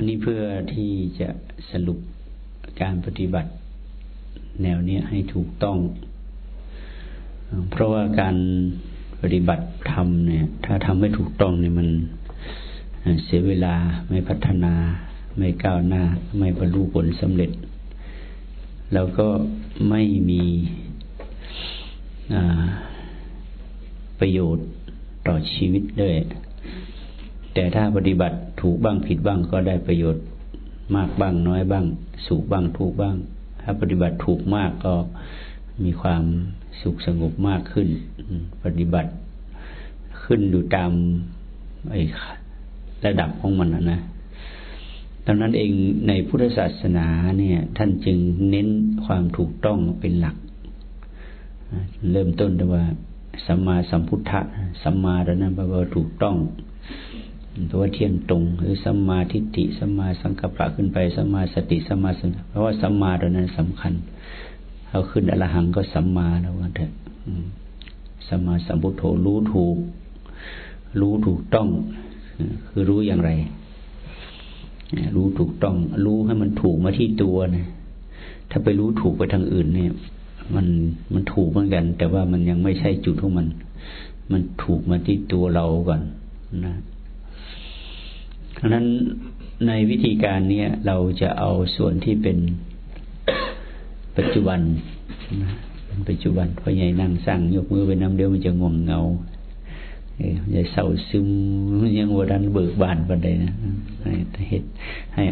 อันนี้เพื่อที่จะสรุปการปฏิบัติแนวนี้ให้ถูกต้อง เพราะว่าการปฏิบัติธรรมเนี่ย ถ้าทำไม่ถูกต้องเนี่ยมันเสียเวลาไม่พัฒนา ไม่ก้าวหน้า ไม่บรรลุผลสำเร็จ แล้วก็ไม่มีประโยชน์ต่อชีวิตด้วย แต่ถ้าปฏิบัติถูกบ้างผิดบ้างก็ได้ประโยชน์มากบ้างน้อยบ้าง สุขบ้างทุกบ้าง ถ้าปฏิบัติถูกมากก็มีความสุขสงบมากขึ้น ปฏิบัติขึ้นอยู่ตามไอ้ระดับของมันนะนะดังนั้นเองในพุทธศาสนาเนี่ย ท่านจึงเน้นความถูกต้องเป็นหลัก เริ่มต้นด้วยว่าสัมมาสัมพุทธะสัมมาดังนั้นแปลว่าถูกต้อง แปลว่าเที่ยงตรง หรือสัมมาทิฏฐิสัมมาสังกัปปะขึ้นไปสัมมาสติสัมมาสังเพราะว่าสัมมาดังนั้นสำคัญเอาขึ้นอรหังก็สัมมาแล้วว่าเถอะสัมมาสัมพุทโธรู้ถูก รู้ถูกต้อง คือรู้อย่างไร รู้ถูกต้อง รู้ให้มันถูกมาที่ตัวนะถ้าไปรู้ถูกไปทางอื่นเนี่ย มันมันถูกเหมือนกัน แต่ว่ามันยังไม่ใช่จุดของมัน มันถูกมาที่ตัวเราก่อนนะ เพราะนั้นในวิธีการเนี้ยเราจะเอาส่วนที่เป็นปัจจุบันนปัจจุบันพอใหญ่นั่งสั่งยกมือไปน้ำเดียวมันจะง่วงเงาจะเศร้าซึมยังวันนั้นเบิกบานปันใดนะให้เหตุให้